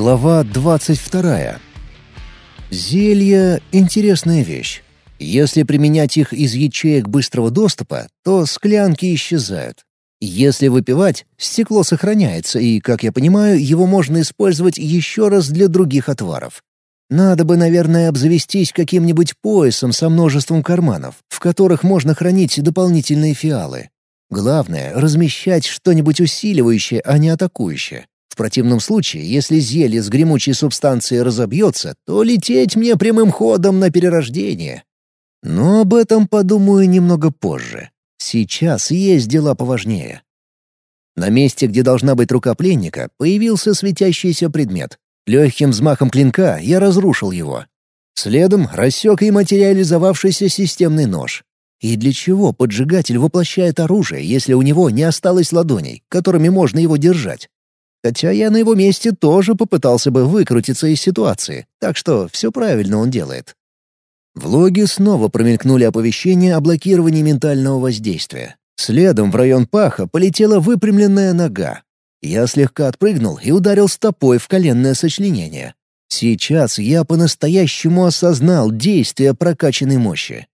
Глава 22. Зелья — интересная вещь. Если применять их из ячеек быстрого доступа, то склянки исчезают. Если выпивать, стекло сохраняется, и, как я понимаю, его можно использовать еще раз для других отваров. Надо бы, наверное, обзавестись каким-нибудь поясом со множеством карманов, в которых можно хранить дополнительные фиалы. Главное — размещать что-нибудь усиливающее, а не атакующее. Противном случае, если зелье с гремучей субстанцией разобьется, то лететь мне прямым ходом на перерождение. Но об этом подумаю немного позже. Сейчас есть дела поважнее. На месте, где должна быть рука пленника, появился светящийся предмет. Легким взмахом клинка я разрушил его. Следом рассек и материализовавшийся системный нож. И для чего поджигатель воплощает оружие, если у него не осталось ладоней, которыми можно его держать? Хотя я на его месте тоже попытался бы выкрутиться из ситуации, так что все правильно он делает. В логе снова промелькнули оповещения о блокировании ментального воздействия. Следом в район паха полетела выпрямленная нога. Я слегка отпрыгнул и ударил стопой в коленное сочленение. Сейчас я по-настоящему осознал действие прокачанной мощи.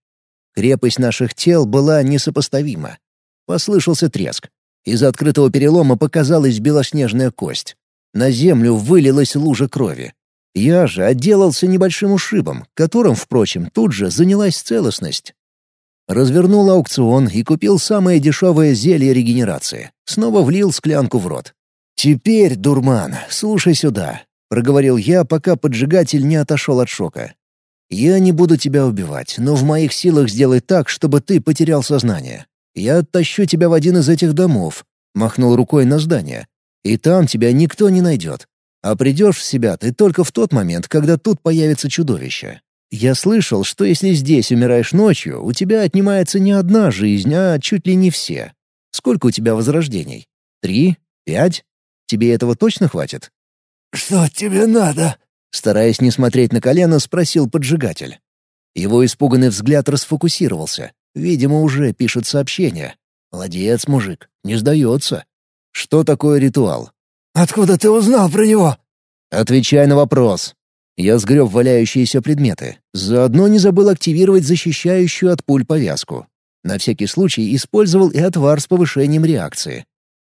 Крепость наших тел была несопоставима. Послышался треск. Из открытого перелома показалась белоснежная кость. На землю вылилась лужа крови. Я же отделался небольшим ушибом, которым, впрочем, тут же занялась целостность. Развернул аукцион и купил самое дешевое зелье регенерации. Снова влил склянку в рот. «Теперь, дурман, слушай сюда», — проговорил я, пока поджигатель не отошел от шока. «Я не буду тебя убивать, но в моих силах сделать так, чтобы ты потерял сознание. Я оттащу тебя в один из этих домов», — махнул рукой на здание. «И там тебя никто не найдет. А придешь в себя ты только в тот момент, когда тут появится чудовище. Я слышал, что если здесь умираешь ночью, у тебя отнимается не одна жизнь, а чуть ли не все. Сколько у тебя возрождений? Три? Пять? Тебе этого точно хватит?» «Что тебе надо?» Стараясь не смотреть на колено, спросил поджигатель. Его испуганный взгляд расфокусировался. Видимо, уже пишет сообщение. Молодец, мужик, не сдается. Что такое ритуал? Откуда ты узнал про него? Отвечай на вопрос. Я сгреб валяющиеся предметы. Заодно не забыл активировать защищающую от пуль повязку. На всякий случай использовал и отвар с повышением реакции.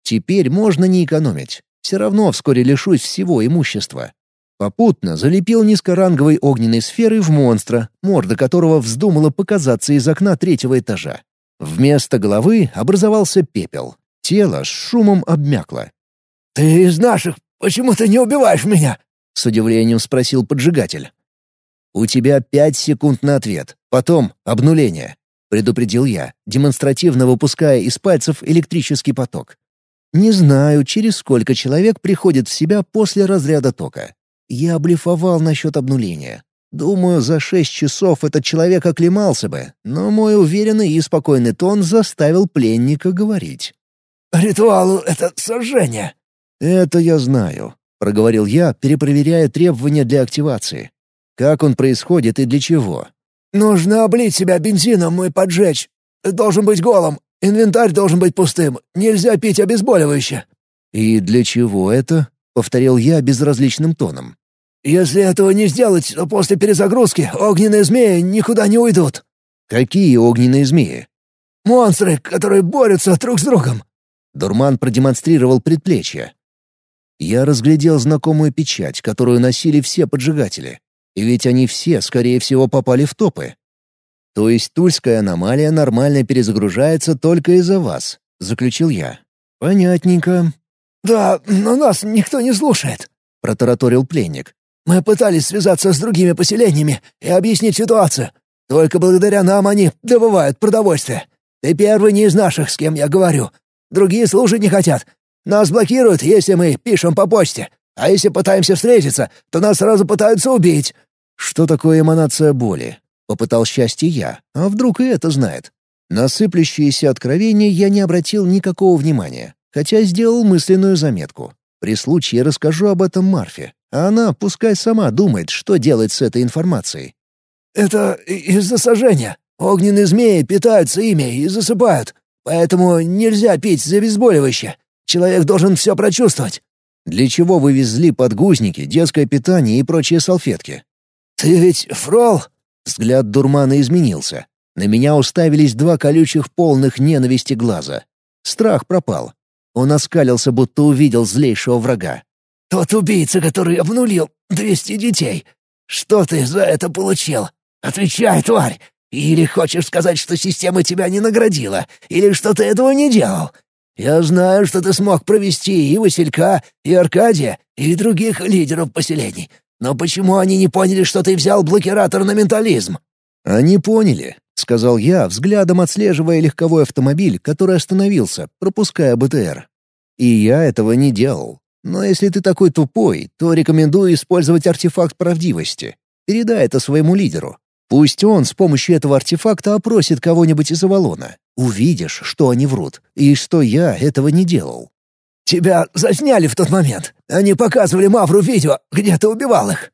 Теперь можно не экономить. Все равно вскоре лишусь всего имущества. Попутно залепил низкоранговой огненной сферой в монстра, морда которого вздумала показаться из окна третьего этажа. Вместо головы образовался пепел. Тело с шумом обмякло. «Ты из наших, почему ты не убиваешь меня?» — с удивлением спросил поджигатель. «У тебя пять секунд на ответ, потом обнуление», — предупредил я, демонстративно выпуская из пальцев электрический поток. «Не знаю, через сколько человек приходит в себя после разряда тока. Я блефовал насчет обнуления. Думаю, за шесть часов этот человек оклемался бы, но мой уверенный и спокойный тон заставил пленника говорить. «Ритуал — это сожжение». «Это я знаю», — проговорил я, перепроверяя требования для активации. «Как он происходит и для чего?» «Нужно облить себя бензином и поджечь. Должен быть голым. Инвентарь должен быть пустым. Нельзя пить обезболивающее». «И для чего это?» — повторил я безразличным тоном. Если этого не сделать, то после перезагрузки огненные змеи никуда не уйдут». «Какие огненные змеи?» «Монстры, которые борются друг с другом». Дурман продемонстрировал предплечье. Я разглядел знакомую печать, которую носили все поджигатели. И ведь они все, скорее всего, попали в топы. То есть тульская аномалия нормально перезагружается только из-за вас, заключил я. Понятненько. Да, но нас никто не слушает, протараторил пленник. Мы пытались связаться с другими поселениями и объяснить ситуацию. Только благодаря нам они добывают продовольствие. Ты первый не из наших, с кем я говорю. Другие служить не хотят. Нас блокируют, если мы пишем по почте. А если пытаемся встретиться, то нас сразу пытаются убить». «Что такое эманация боли?» Попытал счастье я, а вдруг и это знает. На сыплющиеся откровения я не обратил никакого внимания, хотя сделал мысленную заметку. При случае расскажу об этом Марфе, а она пускай сама думает, что делать с этой информацией. «Это из-за сожжения. Огненные змеи питаются ими и засыпают. Поэтому нельзя пить за обезболивающее. Человек должен все прочувствовать». Для чего вы везли подгузники, детское питание и прочие салфетки? «Ты ведь фрол?» Взгляд дурмана изменился. На меня уставились два колючих полных ненависти глаза. Страх пропал. Он оскалился, будто увидел злейшего врага. «Тот убийца, который обнулил двести детей. Что ты за это получил? Отвечай, тварь! Или хочешь сказать, что система тебя не наградила, или что ты этого не делал? Я знаю, что ты смог провести и Василька, и Аркадия, и других лидеров поселений. Но почему они не поняли, что ты взял блокиратор на ментализм?» «Они поняли», — сказал я, взглядом отслеживая легковой автомобиль, который остановился, пропуская БТР. «И я этого не делал. Но если ты такой тупой, то рекомендую использовать артефакт правдивости. Передай это своему лидеру. Пусть он с помощью этого артефакта опросит кого-нибудь из Авалона. Увидишь, что они врут, и что я этого не делал. «Тебя засняли в тот момент. Они показывали Мавру видео, где ты убивал их».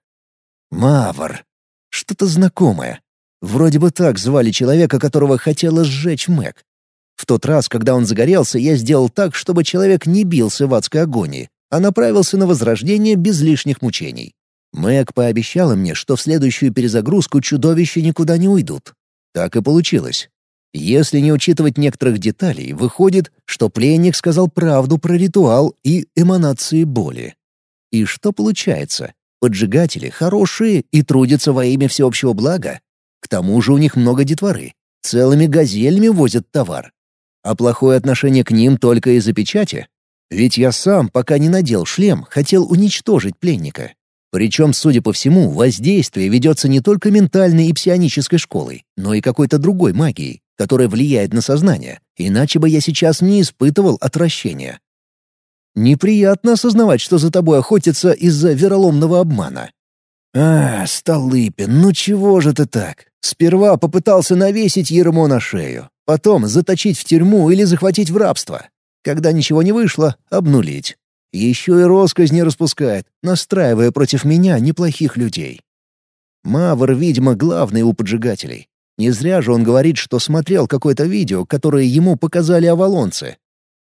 «Мавр. Что-то знакомое. Вроде бы так звали человека, которого хотела сжечь Мэг. В тот раз, когда он загорелся, я сделал так, чтобы человек не бился в адской агонии, а направился на возрождение без лишних мучений. Мэг пообещала мне, что в следующую перезагрузку чудовища никуда не уйдут. Так и получилось. Если не учитывать некоторых деталей, выходит, что пленник сказал правду про ритуал и эманации боли. И что получается? Поджигатели хорошие и трудятся во имя всеобщего блага. К тому же у них много детворы. Целыми газелями возят товар. А плохое отношение к ним только из-за печати? Ведь я сам, пока не надел шлем, хотел уничтожить пленника. Причем, судя по всему, воздействие ведется не только ментальной и псионической школой, но и какой-то другой магией, которая влияет на сознание, иначе бы я сейчас не испытывал отвращения. Неприятно осознавать, что за тобой охотятся из-за вероломного обмана. А, Столыпин, ну чего же ты так? Сперва попытался навесить ермо на шею, потом заточить в тюрьму или захватить в рабство. Когда ничего не вышло, обнулить. Еще и росказни распускает, настраивая против меня неплохих людей. Мавр, видимо, главный у поджигателей. Не зря же он говорит, что смотрел какое-то видео, которое ему показали авалонцы.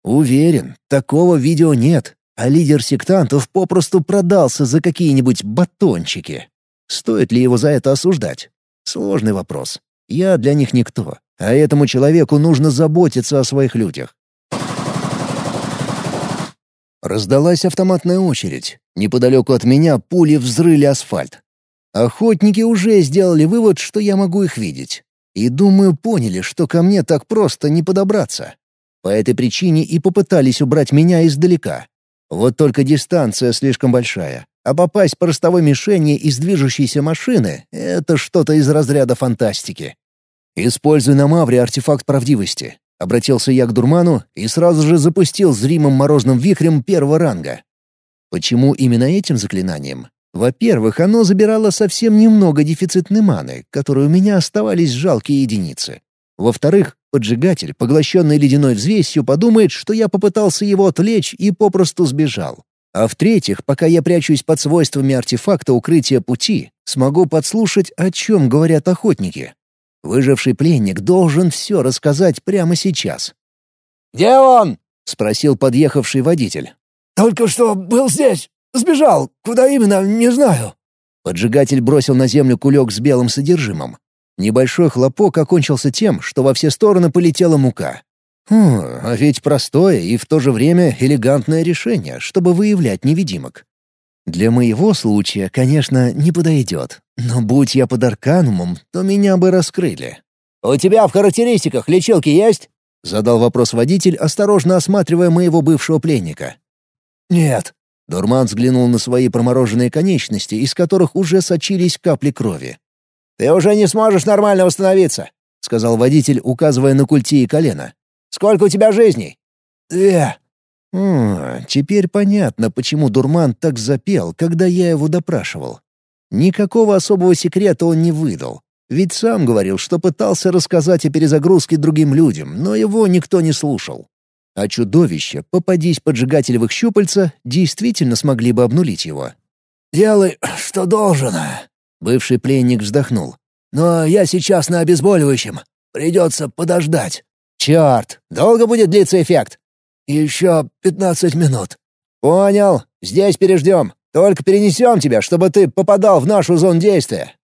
Уверен, такого видео нет, а лидер сектантов попросту продался за какие-нибудь батончики. Стоит ли его за это осуждать? Сложный вопрос. Я для них никто, а этому человеку нужно заботиться о своих людях. Раздалась автоматная очередь. Неподалеку от меня пули взрыли асфальт. Охотники уже сделали вывод, что я могу их видеть. И, думаю, поняли, что ко мне так просто не подобраться. По этой причине и попытались убрать меня издалека. Вот только дистанция слишком большая, а попасть по ростовой мишени из движущейся машины — это что-то из разряда фантастики. Используй на Мавре артефакт правдивости. Обратился я к дурману и сразу же запустил зримым морозным вихрем первого ранга. Почему именно этим заклинанием? Во-первых, оно забирало совсем немного дефицитной маны, которой у меня оставались жалкие единицы. Во-вторых, поджигатель, поглощенный ледяной взвесью, подумает, что я попытался его отвлечь и попросту сбежал. А в-третьих, пока я прячусь под свойствами артефакта укрытия пути, смогу подслушать, о чем говорят охотники. Выживший пленник должен все рассказать прямо сейчас. «Где он?» — спросил подъехавший водитель. «Только что был здесь. Сбежал. Куда именно, не знаю». Поджигатель бросил на землю кулек с белым содержимым. Небольшой хлопок окончился тем, что во все стороны полетела мука. Хм, а ведь простое и в то же время элегантное решение, чтобы выявлять невидимок. Для моего случая, конечно, не подойдет. Но будь я под Арканумом, то меня бы раскрыли. «У тебя в характеристиках лечилки есть?» — задал вопрос водитель, осторожно осматривая моего бывшего пленника. «Нет». Дурман взглянул на свои промороженные конечности, из которых уже сочились капли крови. «Ты уже не сможешь нормально восстановиться», — сказал водитель, указывая на культи и колено. «Сколько у тебя жизней?» «Две», Хм, теперь понятно, почему дурман так запел, когда я его допрашивал. Никакого особого секрета он не выдал. Ведь сам говорил, что пытался рассказать о перезагрузке другим людям, но его никто не слушал. А чудовища, попадись поджигатель в их щупальца, действительно смогли бы обнулить его. «Делай, что должен», — бывший пленник вздохнул. «Но я сейчас на обезболивающем. Придется подождать». «Черт! Долго будет длиться эффект?» «Еще пятнадцать минут». «Понял. Здесь переждем. Только перенесем тебя, чтобы ты попадал в нашу зону действия».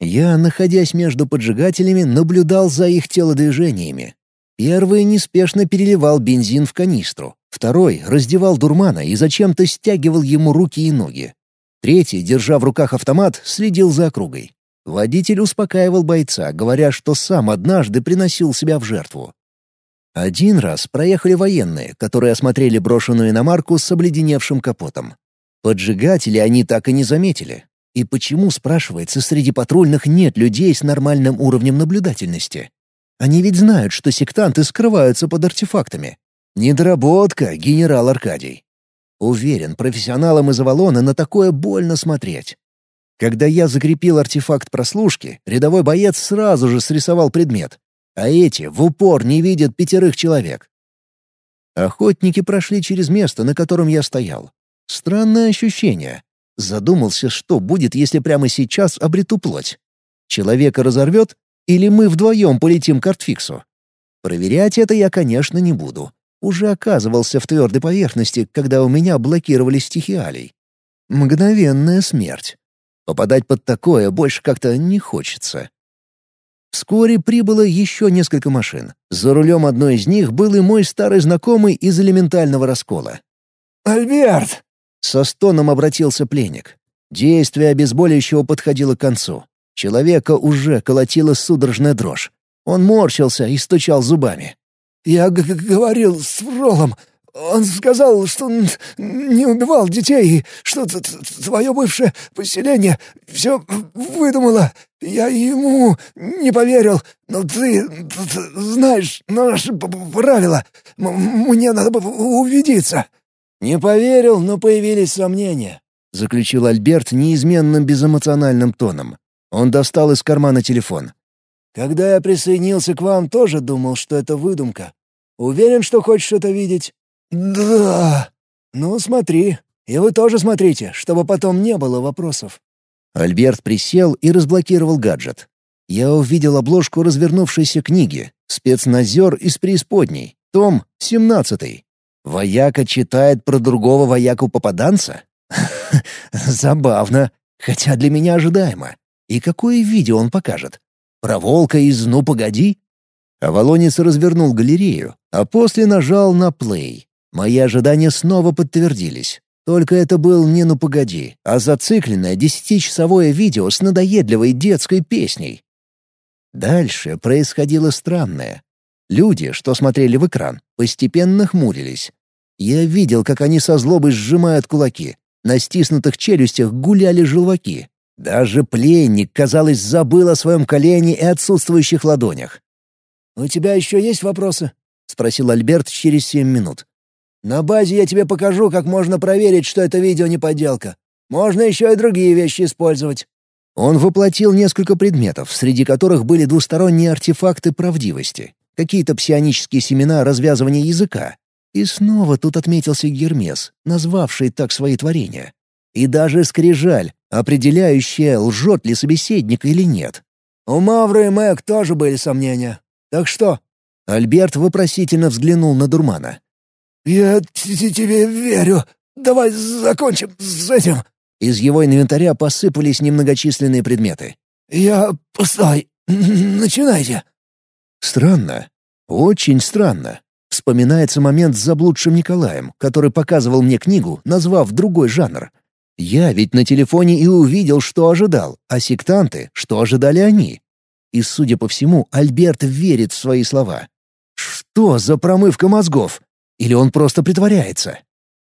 Я, находясь между поджигателями, наблюдал за их телодвижениями. Первый неспешно переливал бензин в канистру, второй раздевал дурмана и зачем-то стягивал ему руки и ноги. Третий, держа в руках автомат, следил за округой. Водитель успокаивал бойца, говоря, что сам однажды приносил себя в жертву. Один раз проехали военные, которые осмотрели брошенную иномарку с обледеневшим капотом. Поджигатели они так и не заметили. И почему, спрашивается, среди патрульных нет людей с нормальным уровнем наблюдательности? Они ведь знают, что сектанты скрываются под артефактами. Недоработка, генерал Аркадий. Уверен, профессионалам из Авалона на такое больно смотреть. Когда я закрепил артефакт прослушки, рядовой боец сразу же срисовал предмет, а эти в упор не видят пятерых человек. Охотники прошли через место, на котором я стоял. Странное ощущение. Задумался, что будет, если прямо сейчас обрету плоть. Человека разорвет, или мы вдвоем полетим к артфиксу? Проверять это я, конечно, не буду. Уже оказывался в твердой поверхности, когда у меня блокировали стихиалей. Мгновенная смерть. Попадать под такое больше как-то не хочется. Вскоре прибыло еще несколько машин. За рулем одной из них был и мой старый знакомый из элементального раскола. «Альберт!» — со стоном обратился пленник. Действие обезболивающего подходило к концу. Человека уже колотила судорожная дрожь. Он морщился и стучал зубами. «Я говорил с Фролом. Он сказал, что не убивал детей, что твое бывшее поселение все выдумало. Я ему не поверил, но ты, ты знаешь наши правила. Мне надо бы убедиться». «Не поверил, но появились сомнения», — заключил Альберт неизменным безэмоциональным тоном. Он достал из кармана телефон. «Когда я присоединился к вам, тоже думал, что это выдумка. Уверен, что хочешь это видеть?» «Да...» «Ну, смотри. И вы тоже смотрите, чтобы потом не было вопросов». Альберт присел и разблокировал гаджет. Я увидел обложку развернувшейся книги «Спецназер из преисподней», том 17. Вояка читает про другого вояку-попаданца? Забавно, хотя для меня ожидаемо. И какое видео он покажет? Про волка из «Ну, погоди»? Авалонец развернул галерею, а после нажал на плей. Мои ожидания снова подтвердились. Только это был не «Ну погоди», а зацикленное десятичасовое видео с надоедливой детской песней. Дальше происходило странное. Люди, что смотрели в экран, постепенно хмурились. Я видел, как они со злобой сжимают кулаки. На стиснутых челюстях гуляли желваки. Даже пленник, казалось, забыл о своем колене и отсутствующих ладонях. «У тебя еще есть вопросы?» — спросил Альберт через семь минут. На базе я тебе покажу, как можно проверить, что это видео не подделка. Можно еще и другие вещи использовать». Он воплотил несколько предметов, среди которых были двусторонние артефакты правдивости, какие-то псионические семена развязывания языка. И снова тут отметился Гермес, назвавший так свои творения. И даже скрижаль, определяющая, лжет ли собеседник или нет. У Мавры и Мэг тоже были сомнения. Так что? Альберт вопросительно взглянул на Дурмана. «Я тебе верю. Давай закончим с этим». Из его инвентаря посыпались немногочисленные предметы. «Я пустой. Начинайте». Странно. Очень странно. Вспоминается момент с заблудшим Николаем, который показывал мне книгу, назвав другой жанр. Я ведь на телефоне и увидел, что ожидал, а сектанты, что ожидали они. И, судя по всему, Альберт верит в свои слова. Что за промывка мозгов? Или он просто притворяется?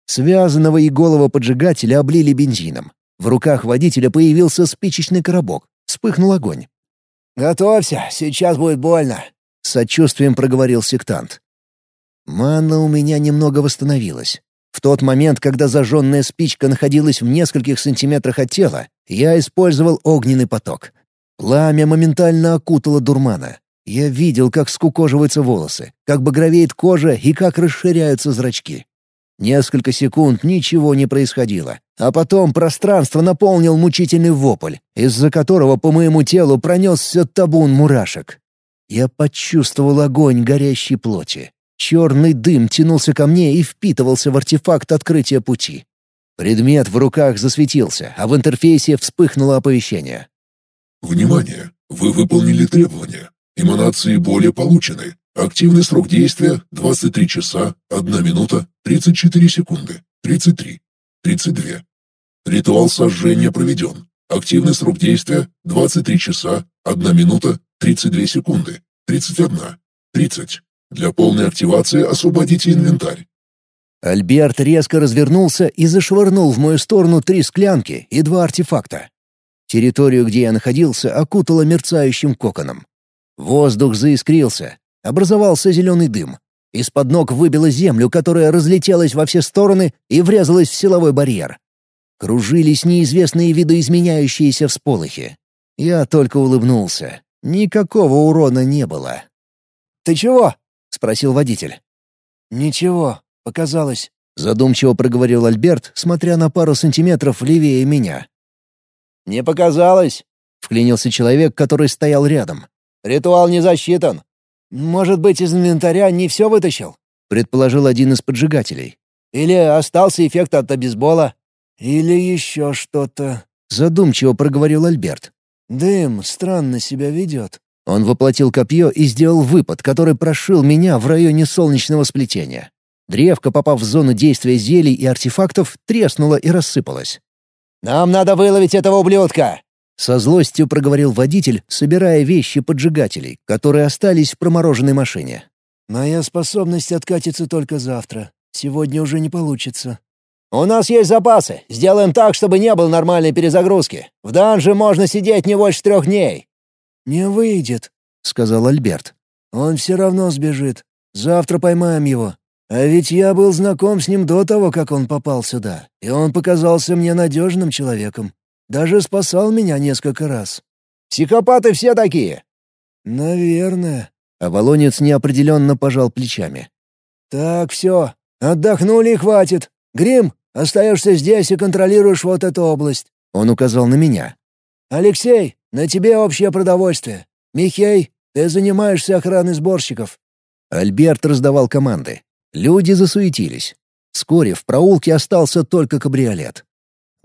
Связанного и голого поджигателя облили бензином. В руках водителя появился спичечный коробок. Вспыхнул огонь. «Готовься, сейчас будет больно», — с сочувствием проговорил сектант. Манна у меня немного восстановилась. В тот момент, когда зажженная спичка находилась в нескольких сантиметрах от тела, я использовал огненный поток. Пламя моментально окутало дурмана. Я видел, как скукоживаются волосы, как багровеет кожа и как расширяются зрачки. Несколько секунд ничего не происходило, а потом пространство наполнил мучительный вопль, из-за которого по моему телу пронесся табун мурашек. Я почувствовал огонь горящей плоти. Черный дым тянулся ко мне и впитывался в артефакт открытия пути. Предмет в руках засветился, а в интерфейсе вспыхнуло оповещение. «Внимание! Вы выполнили требования. Эманации боли получены. Активный срок действия — 23 часа, 1 минута, 34 секунды, 33, 32. Ритуал сожжения проведен. Активный срок действия — 23 часа, 1 минута, 32 секунды, 31, 30. Для полной активации освободите инвентарь. Альберт резко развернулся и зашвырнул в мою сторону три склянки и два артефакта. Территорию, где я находился, окутало мерцающим коконом. Воздух заискрился, образовался зеленый дым. Из-под ног выбило землю, которая разлетелась во все стороны и врезалась в силовой барьер. Кружились неизвестные видоизменяющиеся всполохи. Я только улыбнулся. Никакого урона не было. «Ты чего?» — спросил водитель. «Ничего, показалось», — задумчиво проговорил Альберт, смотря на пару сантиметров левее меня. «Не показалось», — вклинился человек, который стоял рядом. «Ритуал не засчитан. Может быть, из инвентаря не все вытащил?» — предположил один из поджигателей. «Или остался эффект от обезбола?» «Или еще что-то», — задумчиво проговорил Альберт. «Дым странно себя ведет». Он воплотил копье и сделал выпад, который прошил меня в районе солнечного сплетения. Древко, попав в зону действия зелий и артефактов, треснуло и рассыпалось. «Нам надо выловить этого ублюдка!» Со злостью проговорил водитель, собирая вещи поджигателей, которые остались в промороженной машине. «Моя способность откатится только завтра. Сегодня уже не получится». «У нас есть запасы. Сделаем так, чтобы не было нормальной перезагрузки. В данже можно сидеть не больше трех дней». «Не выйдет», — сказал Альберт. «Он все равно сбежит. Завтра поймаем его. А ведь я был знаком с ним до того, как он попал сюда, и он показался мне надежным человеком. Даже спасал меня несколько раз». «Психопаты все такие?» «Наверное». Авалонец неопределенно пожал плечами. «Так, все. Отдохнули и хватит. Грим, остаешься здесь и контролируешь вот эту область». Он указал на меня. «Алексей, на тебе общее продовольствие. Михей, ты занимаешься охраной сборщиков». Альберт раздавал команды. Люди засуетились. Вскоре в проулке остался только кабриолет.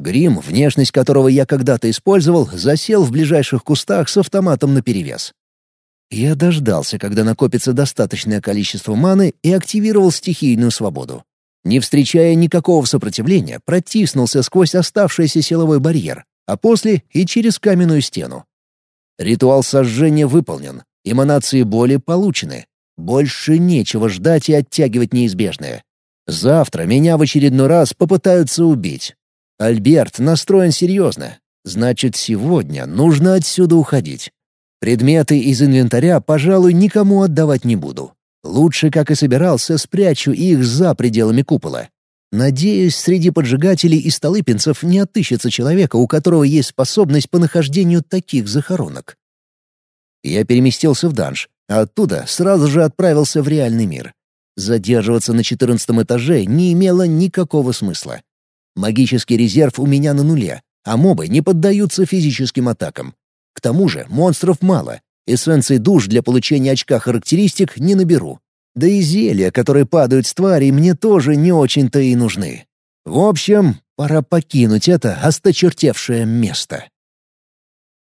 Грим, внешность которого я когда-то использовал, засел в ближайших кустах с автоматом наперевес. Я дождался, когда накопится достаточное количество маны и активировал стихийную свободу. Не встречая никакого сопротивления, протиснулся сквозь оставшийся силовой барьер, а после и через каменную стену. Ритуал сожжения выполнен, эманации боли получены. Больше нечего ждать и оттягивать неизбежное. Завтра меня в очередной раз попытаются убить. Альберт настроен серьезно. Значит, сегодня нужно отсюда уходить. Предметы из инвентаря, пожалуй, никому отдавать не буду. Лучше, как и собирался, спрячу их за пределами купола. Надеюсь, среди поджигателей и столыпинцев не отыщется человека, у которого есть способность по нахождению таких захоронок. Я переместился в данж, а оттуда сразу же отправился в реальный мир. Задерживаться на четырнадцатом этаже не имело никакого смысла. Магический резерв у меня на нуле, а мобы не поддаются физическим атакам. К тому же монстров мало, эссенций душ для получения очка характеристик не наберу. Да и зелья, которые падают с тварей, мне тоже не очень-то и нужны. В общем, пора покинуть это осточертевшее место.